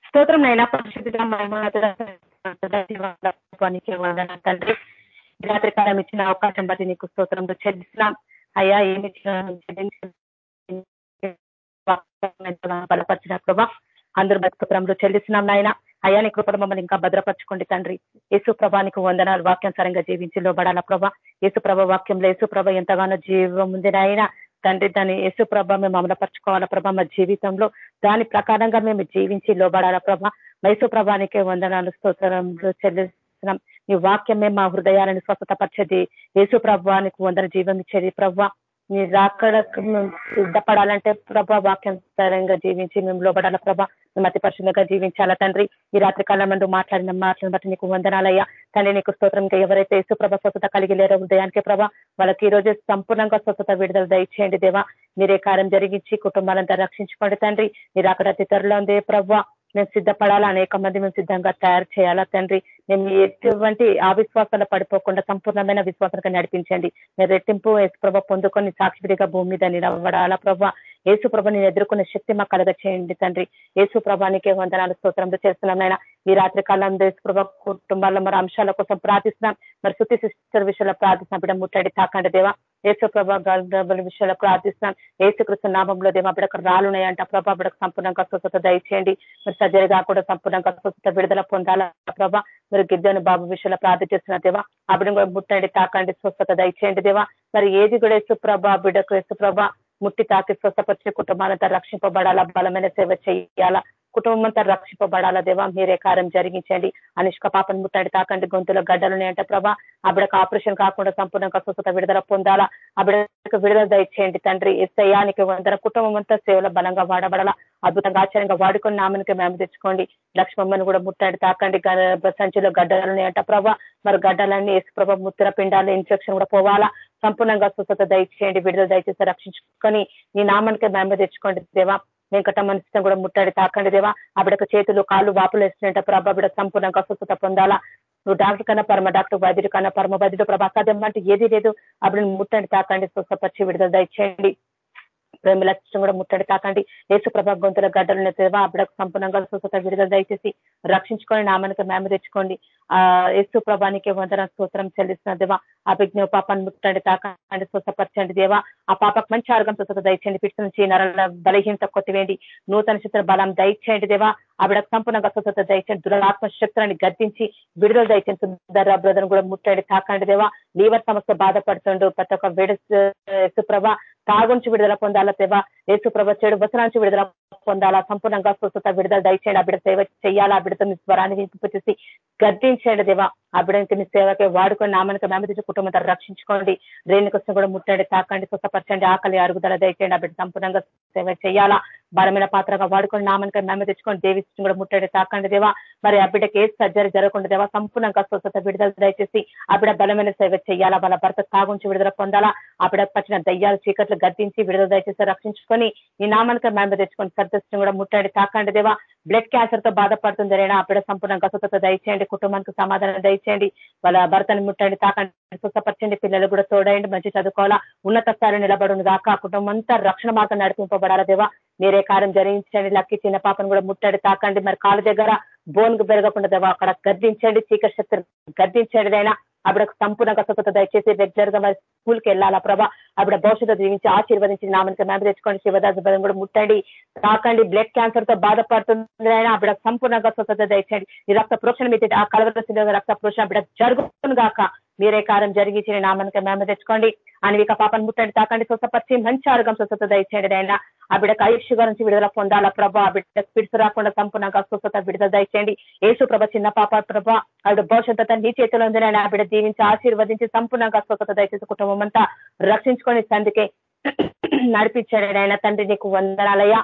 S3: స్తోత్రం నైనా పరిశుద్ధిగా మహిమానికి వందన తండ్రి. రాత్రి కాలం ఇచ్చిన అవకాశం బట్టి నీకు స్తోత్రంలో చెల్లిస్తున్నాం. అయ్యా ఏమి బలపరిచిన ప్రభా అందరు బతుకుతంలో చెల్లిస్తున్నాం నాయన. అయ్యా నీ కృపణ మమ్మల్ని ఇంకా భద్రపరచుకోండి తండ్రి. యేసు ప్రభానికి వందనాలు వాక్యం సరంగా జీవించి లోబడాల ప్రభ. యేసు ప్రభ వాక్యంలో యేసు ప్రభ ఎంతగానో జీవం ఉంది నాయన. తండ్రి దాన్ని యేసుప్రభ మేము అమలపరచుకోవాలా ప్రభ మా జీవితంలో? దాని ప్రకారంగా మేము జీవించి లోబడాలా ప్రభ? మైసు ప్రభానికే వందనాలు స్తోత్రంలో చెల్లిస్తున్నాం. ఈ వాక్యమే మా హృదయాలను స్వస్థతపరిచేది యేసు ప్రభానికి వందన జీవం ఇచ్చేది ప్రభ. మీ రాకడ సిద్ధపడాలంటే ప్రభా వాక్యం జీవించి మేము లోబడాల ప్రభ? మతి అతి పరిశుద్ధంగా జీవించాలా తండ్రి? ఈ రాత్రి కాలం మందు మాట్లాడిన మాటలను బట్టి నీకు వందనాలయ్యా. తండ్రి నీకు స్తోత్రం ఎవరైతే యేసు స్వస్థత కలిగి లేరో ఉదయానికి ప్రభా వాళ్ళకి ఈ రోజు సంపూర్ణంగా స్వస్థత విడుదల దయచేయండి దేవా. మీరే కార్యం జరిగించి కుటుంబాలంతా రక్షించుకోండి తండ్రి. మీరు అక్కడ అతి త్వరలో ఉంది ప్రభావ మేము సిద్ధపడాలా? అనేక మంది మేము సిద్ధంగా తయారు చేయాలా? తండ్రి మేము ఎటువంటి అవిశ్వాసాలు పడిపోకుండా సంపూర్ణమైన విశ్వాసానికి నడిపించండి. మీరు రెట్టింపు ప్రభ పొందుకొని సాక్షిడిగా భూమి మీద నిలబడాలా? ప్రభా యేసు నేను ఎదుర్కొనే శక్తి మాకు కలగ చేయండి తండ్రి. యేసు ప్రభానికే వందనాలు స్తోత్రంలో చేస్తున్నాం నాయన. ఈ రాత్రి కాలం యేసు ప్రభ కుటుంబాల్లో మరి అంశాల కోసం ప్రార్థిస్తున్నాం. మరి శుద్ధి సిస్టర్ విషయంలో ప్రార్థిస్తున్నాం. బిడ్డ ముట్టడి తాకండి దేవా. ఏసు ప్రభా గర్భల విషయంలో ప్రార్థిస్తున్నాం. ఏసుకృష్ణ నామంలో దేవా బిడకు రాలున్నాయంట ప్రభా బిడకు సంపూర్ణంగా స్వస్థత దయచేయండి. మీరు సర్జరీ కాకుండా సంపూర్ణంగా స్వస్థత విడుదల పొందాలా ప్రభా? మీరు గిద్దెను బాబు విషయంలో ప్రార్థన చేస్తున్న దేవా అప్పుడు కూడా ముట్టండి తాకండి స్వస్థత దయచేయండి దేవా. మరి ఏది కూడా యేసు బిడ్డకు యేసు ముట్టి తాకి స్వస్థపరిచే కుటుంబాలంతా రక్షింపబడాలా బలమైన సేవ చేయాలా? కుటుంబం అంతా రక్షింపబడాలా దేవా? మీరే కార్యం జరిగించండి. అనుష్క పాపను ముట్టండి తాకండి. గొంతులో గడ్డలున్నాయంటే ప్రభా. అబిడకు ఆపరేషన్ కాకుండా సంపూర్ణంగా స్వస్థత విడుదల పొందాలా? అబిడకు విడుదల దయచేయండి తండ్రి. ఎస్ఐయానికి వందర కుటుంబం అంతా సేవలో బలంగా వాడబడాలా? అద్భుతంగా ఆశ్చర్యంగా వాడుకొని నామనికి మేము తెచ్చుకోండి. లక్ష్మమ్మని కూడా ముట్టండి తాకండి. సంచిలో గడ్డలున్నాయంట ప్రభా. మరి గడ్డలన్నీ వేసి ప్రభా ముత్తర పిండాలు ఇన్ఫెక్షన్ కూడా పోవాలా? సంపూర్ణంగా స్వస్థత దయచేయండి. విడుదల దయచేసి రక్షించుకొని నీ నామానికి మేము తెచ్చుకోండి దేవా. వెంకట మనిషిని కూడా ముట్టడి తాకండి దేవా. ఆవిడకు చేతులు కాళ్ళు వాపులు వేస్తున్నట్ట ప్రభా బిడ సంపూర్ణంగా స్వస్థత పొందాలా. నువ్వు డాక్టర్ కన్నా పరమ డాక్టర్ వైద్యుడు కన్నా పరమ వైద్యుడు ప్రభా అసాధ్యం అంటే ఏది లేదు. ఆవిడని ముట్టండి తాకండి స్వస్థపరిచి విడుదల దయచేయండి. ప్రేమ లక్ష్యం కూడా ముట్టడి కాకండి. యేసు ప్రభా గొంతుల గడ్డలు దేవా అప్పుడకు సంపూర్ణంగా స్వస్థత విడుదల దయచేసి రక్షించుకొని నామానికి మేము తెచ్చుకోండి. ఆ యేసు ప్రభానికి వందన స్తోత్రం చెల్లిస్తున్న దేవా ఆ విజ్ఞ పాపాన్ని ముట్టండి తాకండి స్వస్థపరచండి దేవా. ఆ పాపకు మంచి ఆరోగ్యం స్వస్థత దయచేయండి. పిట్టు నుంచి నరల బలహీనత కొట్టివేయండి. నూతన చిత్ర బలం దయచేయండి దేవా. ఆవిడకు సంపూర్ణంగా స్వస్థత దయచేయండి. దురాత్మ శక్తులను గద్దించి విడుదల దయచేయండి. సుందర బ్రదర్ కూడా ముట్టండి తాకండి దేవా. లీవర్ సమస్య బాధపడుతుండు. ప్రతి ఒక్క విడ సుప్రభ తాగుంచి విడుదల పొందాలా సేవ యేసు ప్రభ చెడు వచనాంచి విడుదల పొందాలా? సంపూర్ణంగా స్వస్థత విడుదల దయచేయండి. ఆ బిడ్డ సేవ చేయాలా? ఆ బిడ్డతో మీ స్వరాన్ని వినిపించేసి గద్దించండి దేవా. ఆ బిడ్డకి మీ సేవకే వాడుకొని నామనికి మేమతి కుటుంబంతో రక్షించుకోండి. రేణుకోసం కూడా ముట్టండి తాకండి స్వస్థపరచండి ఆకలి అరుగుదల దయచేయండి. ఆ బిడ్డ సంపూర్ణంగా సేవ చేయాలా? బలమైన పాత్రగా వాడుకొని నామనిక మేమే తెచ్చుకొని దేవిస్తుంది కూడా ముట్టడి తాకండి దేవా. మరి ఆ బిడ్డకి ఏ సర్జరీ జరగకుండా దేవా సంపూర్ణంగా స్వస్థత విడుదల దయచేసి ఆ బిడ్డ బలమైన సేవ చేయాలా? వాళ్ళ భర్త సాగుంచి విడుదల పొందాలా? ఆ బిడ్డ పచ్చిన దయ్యాలు చీకట్లు గద్దించి విడుదల దయచేసి రక్షించుకొని ఈ నామనిక మేమ తెచ్చుకొని సర్దస్సును కూడా ముట్టడి తాకండి దేవా. బ్లడ్ క్యాన్సర్తో బాధపడుతుంది రేనా? ఆ బిడ్డ సంపూర్ణంగా స్వస్థత దయచేయండి. కుటుంబానికి సమాధానం దయచేయండి. వాళ్ళ భర్తను ముట్టండి తాకండి. స్వస్థపరచండి. పిల్లలు కూడా తోడయండి. మంచి చదువుకోవాలా? ఉన్నత స్థాయిలో నిలబడును దాకా కుటుంబం అంతా రక్షణ మార్గం నడిపింపబడాలా దేవా? మీరే కారం జరిగించండి లక్కి చిన్న పాపను కూడా ముట్టడి తాకండి. మరి కాలు దగ్గర బోన్కు పెరగకుండా దేవా అక్కడ గద్దించండి చీకటి శక్తి గద్దించండి అయినా ఆవిడకు సంపూర్ణంగా స్వస్థత దయచేసి రెగ్యులర్గా మరి స్కూల్కి వెళ్ళాలా ప్రభా? ఆవిడ భవిష్యత్తు జీవించి ఆశీర్వదించి నామనికి మేము తెచ్చుకోండి. శివదాస్ బలం కూడా ముట్టండి తాకండి. బ్లడ్ క్యాన్సర్తో బాధపడుతుంది అయినా ఆవిడ సంపూర్ణంగా స్వస్థత దయచేయండి. ఈ రక్త ప్రోక్షణ మీద ఆ కలవరసిన రక్త ప్రోక్షణ ఆవిడ జరుగుతుంది గాక. మీరే కారం జరిగించి నామనికి మేము తెచ్చుకోండి. అనేక పాపను ముట్టండి తాకండి. స్వసపరిచి మంచి ఆరోగ్యం స్వస్థత దయచేయండి అయినా ఆ బిడ్డకు ఆయుష్గా నుంచి విడుదల పొందాలా ప్రభా? ఆ బిడ్డ పిడుసు రాకుండా సంపూర్ణంగా స్వస్థత విడుదల దయచేయండి. ఏసు ప్రభ చిన్న పాప ప్రభా ఆవిడ భవిష్యత్తు నీ చేతిలో ఉంది ఆ బిడ్డ దీవించి ఆశీర్వదించి సంపూర్ణంగా స్వస్థత దయచేసి కుటుంబం అంతా రక్షించుకొని సందుకే నడిపించాడు ఆయన తండ్రి నీకు వందనాలయ్యా.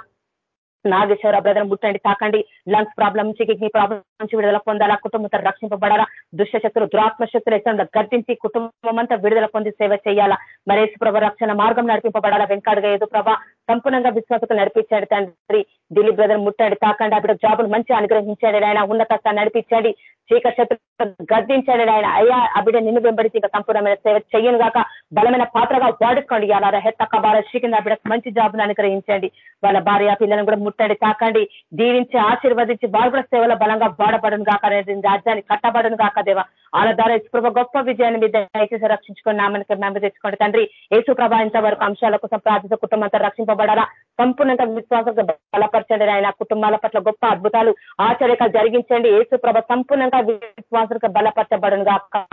S3: నాగేశ్వర బ్రదర్ ముట్టండి తాకండి. లంగ్స్ ప్రాబ్లం నుంచి కిడ్నీ ప్రాబ్లం నుంచి విడుదల పొందాలా? కుటుంబంతో రక్షింపబడాలా? దుష్ట శక్తులు దురాత్మ శక్తులు ఎక్కడ గర్తించి కుటుంబం అంతా విడుదల పొంది సేవ చేయాలా? మరేసు ప్రభ రక్షణ మార్గం నడిపింపబడాలా? వెంకాడుగా ఏదో ప్రభ సంపూర్ణంగా విశ్వాసకులు నడిపించాడు తండ్రి. ఢిల్లీ బ్రదర్ ముట్టాడు తాకండి. అప్పుడు జాబులు మంచి అనుగ్రహించాడు ఆయన ఉన్నత నడిపించాడు. చీకటి శత్రు గర్దించాడు ఆయన అయ్యా అబిడ నిన్ను వెంబడి ఇంకా సంపూర్ణమైన సేవ చెయ్యను గాక. బలమైన పాత్రగా వాడుకోండి. అలా హెత్తక్క బాల శ్రీకింద అబిడ మంచి జాబును అనుగ్రహించండి. వాళ్ళ భార్య పిల్లలను కూడా ముట్టండి తాకండి. దీవించి ఆశీర్వదించి వారు కూడా సేవలో బలంగా వాడబడును కాక రాజ్యాన్ని కట్టబడును కాక దేవ. వాళ్ళ ద్వారా ఇసుప్రభ గొప్ప విజయాన్ని మీద దయచేసి రక్షించుకొని నామనికి మేము తెచ్చుకోండి తండ్రి. ఏసు ప్రభా ఇంతవరకు అంశాల కోసం ప్రార్థిత కుటుంబంతో రక్షింపబడాలా? సంపూర్ణంగా విశ్వాసంగా బలపరచండి ఆయన కుటుంబాల పట్ల గొప్ప అద్భుతాలు ఆచర్యకాలు జరిగించండి. ఏసు ప్రభ సంపూర్ణంగా విశ్వాసంగా బలపరచబడును కాక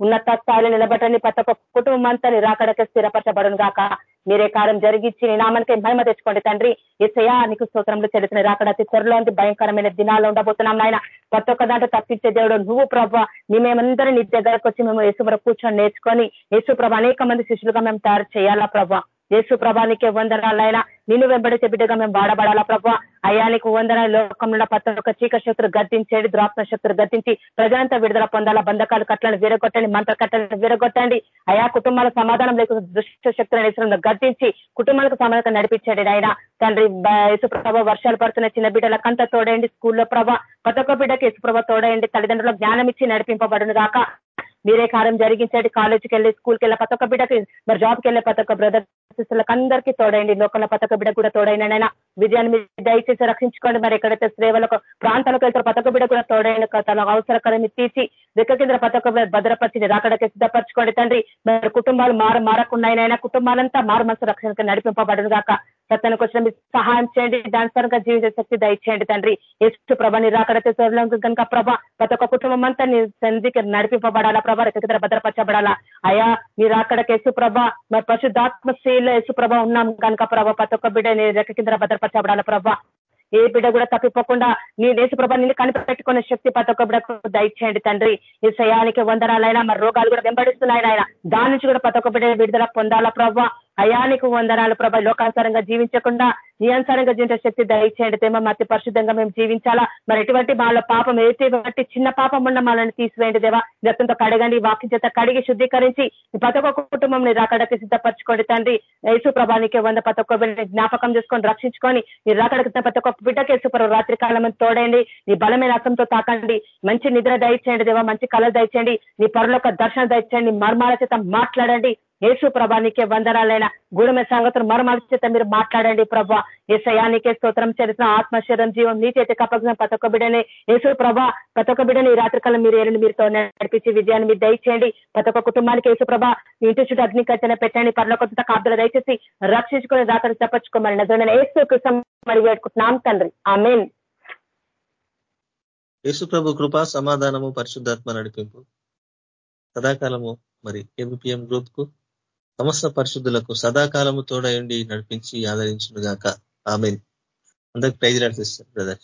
S3: ఉన్నత స్థాయిలో నిలబడని ప్రతి ఒక్క కుటుంబం అంతా నిరాకడక స్థిరపరచబడును గాక. మీరే కారం జరిగించి నామానికి మహిమ తెచ్చుకోండి తండ్రి. ఏసయా నీకు స్తోత్రంలో చెడుతున్న రాకడ అతి త్వరలో భయంకరమైన దినాలు ఉండబోతున్నాం నాయన. ప్రతి ఒక్క దాంట్లో తప్పించే దేవుడు నువ్వు ప్రభ. మేమేమందరూ నీ దగ్గరకు వచ్చి మేము యేసుప్రభ కూర్చొని నేర్చుకొని యేసుప్రభ అనేక మంది శిష్యులుగా మేము తయారు చేయాలా ప్రభ. యేసు ప్రభానికే వందనాలైనా నిన్ను వెంబడించే బిడ్డగా మేము వాడబడాలా ప్రభావ అయానికి వందన లోకంలో పత్ర ఒక చీక శత్రు గద్దించేది ద్రాప్న శత్రు గద్దించి ప్రజలంతా విడుదల పొందాలా బంధకాలు కట్టలను వీరగొట్టండి మంత్ర కట్టలను వీరగొట్టండి. అయా కుటుంబాల సమాధానం లేకుండా దుష్ట శక్తులను గద్దించి కుటుంబాలకు సమాధానం నడిపించండి ఆయన తండ్రి యేసుప్రభ వర్షాలు పడుతున్న చిన్న బిడ్డలకంతా తోడండి స్కూల్లో ప్రభ. ప్రతి ఒక్క బిడ్డకి యేసుప్రభ తోడండి తల్లిదండ్రులకు జ్ఞానం ఇచ్చి నడిపింపబడును కాక మీరే కార్యం జరిగించండి కాలేజీకి వెళ్ళి స్కూల్కి వెళ్ళే ప్రతి ఒక్క బిడ్డకి మరి జాబ్కి వెళ్ళే ప్రతి ఒక్క బ్రదర్ సిస్టర్లకు అందరికీ తోడైండి లోకంలో పతక బిడ బిడ్డ కూడా తోడైన విజయాన్ని మీరు దయచేసి రక్షించుకోండి. మరి ఎక్కడైతే సేవలకు ప్రాంతాలకు వెళ్తారు పతక బిడ కూడా తోడైన తన అవసరకరం తీసి రెక్క కింద ప్రతి ఒక్క రాకడకి సిద్ధపరచుకోండి తండ్రి. మరి కుటుంబాలు మారు మారకున్నాయినైనా కుటుంబాలంతా మారు మనసు రక్షణకు నడిపింపబడును కాక సత్యానికి వచ్చిన మీరు సహాయం చేయండి దాని పరంగా జీవించే శక్తి దయచేయండి తండ్రి. ఎస్టు ప్రభ నీ కనుక ప్రభ ప్రతి ఒక్క కుటుంబం అంతా నీ సంధికి నడిపింపబడాలా ప్రభ రెక్క భద్రపరచబడాలా? అయా నీ రాకడకి యేసు ప్రభ మరి పశుధాత్మ శ్రీలో యేసు ప్రభ ఉన్నాం కనుక ప్రభ ప్రతి ఒక్క బిడ్డ నీ రెక్క కింద భద్రపరచబడాలా ప్రభ? ఏ బిడ్డ కూడా తప్పిపోకుండా నీ దేశ ప్రభా నిన్ను కనిపెట్టుకున్న శక్తి ప్రతి ఒక్క బిడ్డకు దయచేయండి తండ్రి. ఈ శయానికి వందనాలైనా మరి రోగాలు కూడా వెంబడిస్తున్నాయి ఆయన దాని నుంచి కూడా ప్రతి ఒక్క బిడ్డ విడుదల పొందాలా ప్రభావ అయానికి వందనాలు ప్రభ. లోకానుసారంగా జీవించకుండా నియానుసారంగా జీవించే శక్తి దయచేయండి తేమ మతి పరిశుద్ధంగా మేము జీవించాలా? మరి ఎటువంటి వాళ్ళ పాపం ఎటువంటి చిన్న పాపం ఉన్న మనల్ని తీసివేయండి దేవా. రక్తంతో కడగండి వాక్యం చేత కడిగి శుద్ధీకరించి పతొక కుటుంబం రాకడకి సిద్ధపరచుకోండి తండ్రి. యేసు ప్రభానికి వంద పతొక్క జ్ఞాపకం చేసుకొని రక్షించుకొని ఈ రాకడకి పతొక్క బిడ్డకి యేసుప్రభు రాత్రి కాలం తోడండి నీ బలమైన రక్తంతో తాకండి. మంచి నిద్ర దయచేయండి దేవా. మంచి కళ దయచేయండి. నీ పరులొక్క దర్శనం దయచేయండి. మర్మాల చేత మాట్లాడండి. యేసు ప్రభా నీకే వందనాలైన. గుణమే సంగతులు మరమల చేత మీరు మాట్లాడండి ప్రభా. ఏసయానికే స్తోత్రం చరిత్ర ఆత్మశరం జీవం నీ చేతి కప్పగిన ప్రతి ఒక్క బిడని యేసు ప్రభా ప్రతి ఒక్క ఈ రాత్రికాలం మీరు ఏరండి మీరుతో నడిపించి విజయాన్ని మీరు దయచేయండి. ప్రతి ఒక్క కుటుంబానికి యేసు ప్రభా ఇంటి చుట్టూ అగ్ని కట్టెన పెట్టండి. పర్ల కొత్త కాపులు దయచేసి రక్షించుకుని రాత్రి తప్పించుకోమని నిజమైన యేసు కృష్ణ మరి వేడుకుంటున్నాం తండ్రి. ఆ మెయిన్
S4: యేసు ప్రభు కృప సమాధానము పరిశుద్ధాత్మ నడిపింపు. సదాకాలము మరి. ఎంపీఎం గ్రూప్కు సమస్త పరిశుద్ధులకు సదాకాలము తోడయండి నడిపించి ఆదరించును గాక ఆమె అందరికి prize రాసిస్తారు brother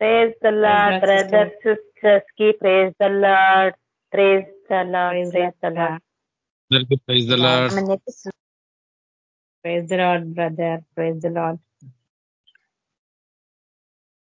S3: praise the lord brother
S5: praise the lord
S1: praise the lord praise brother praise the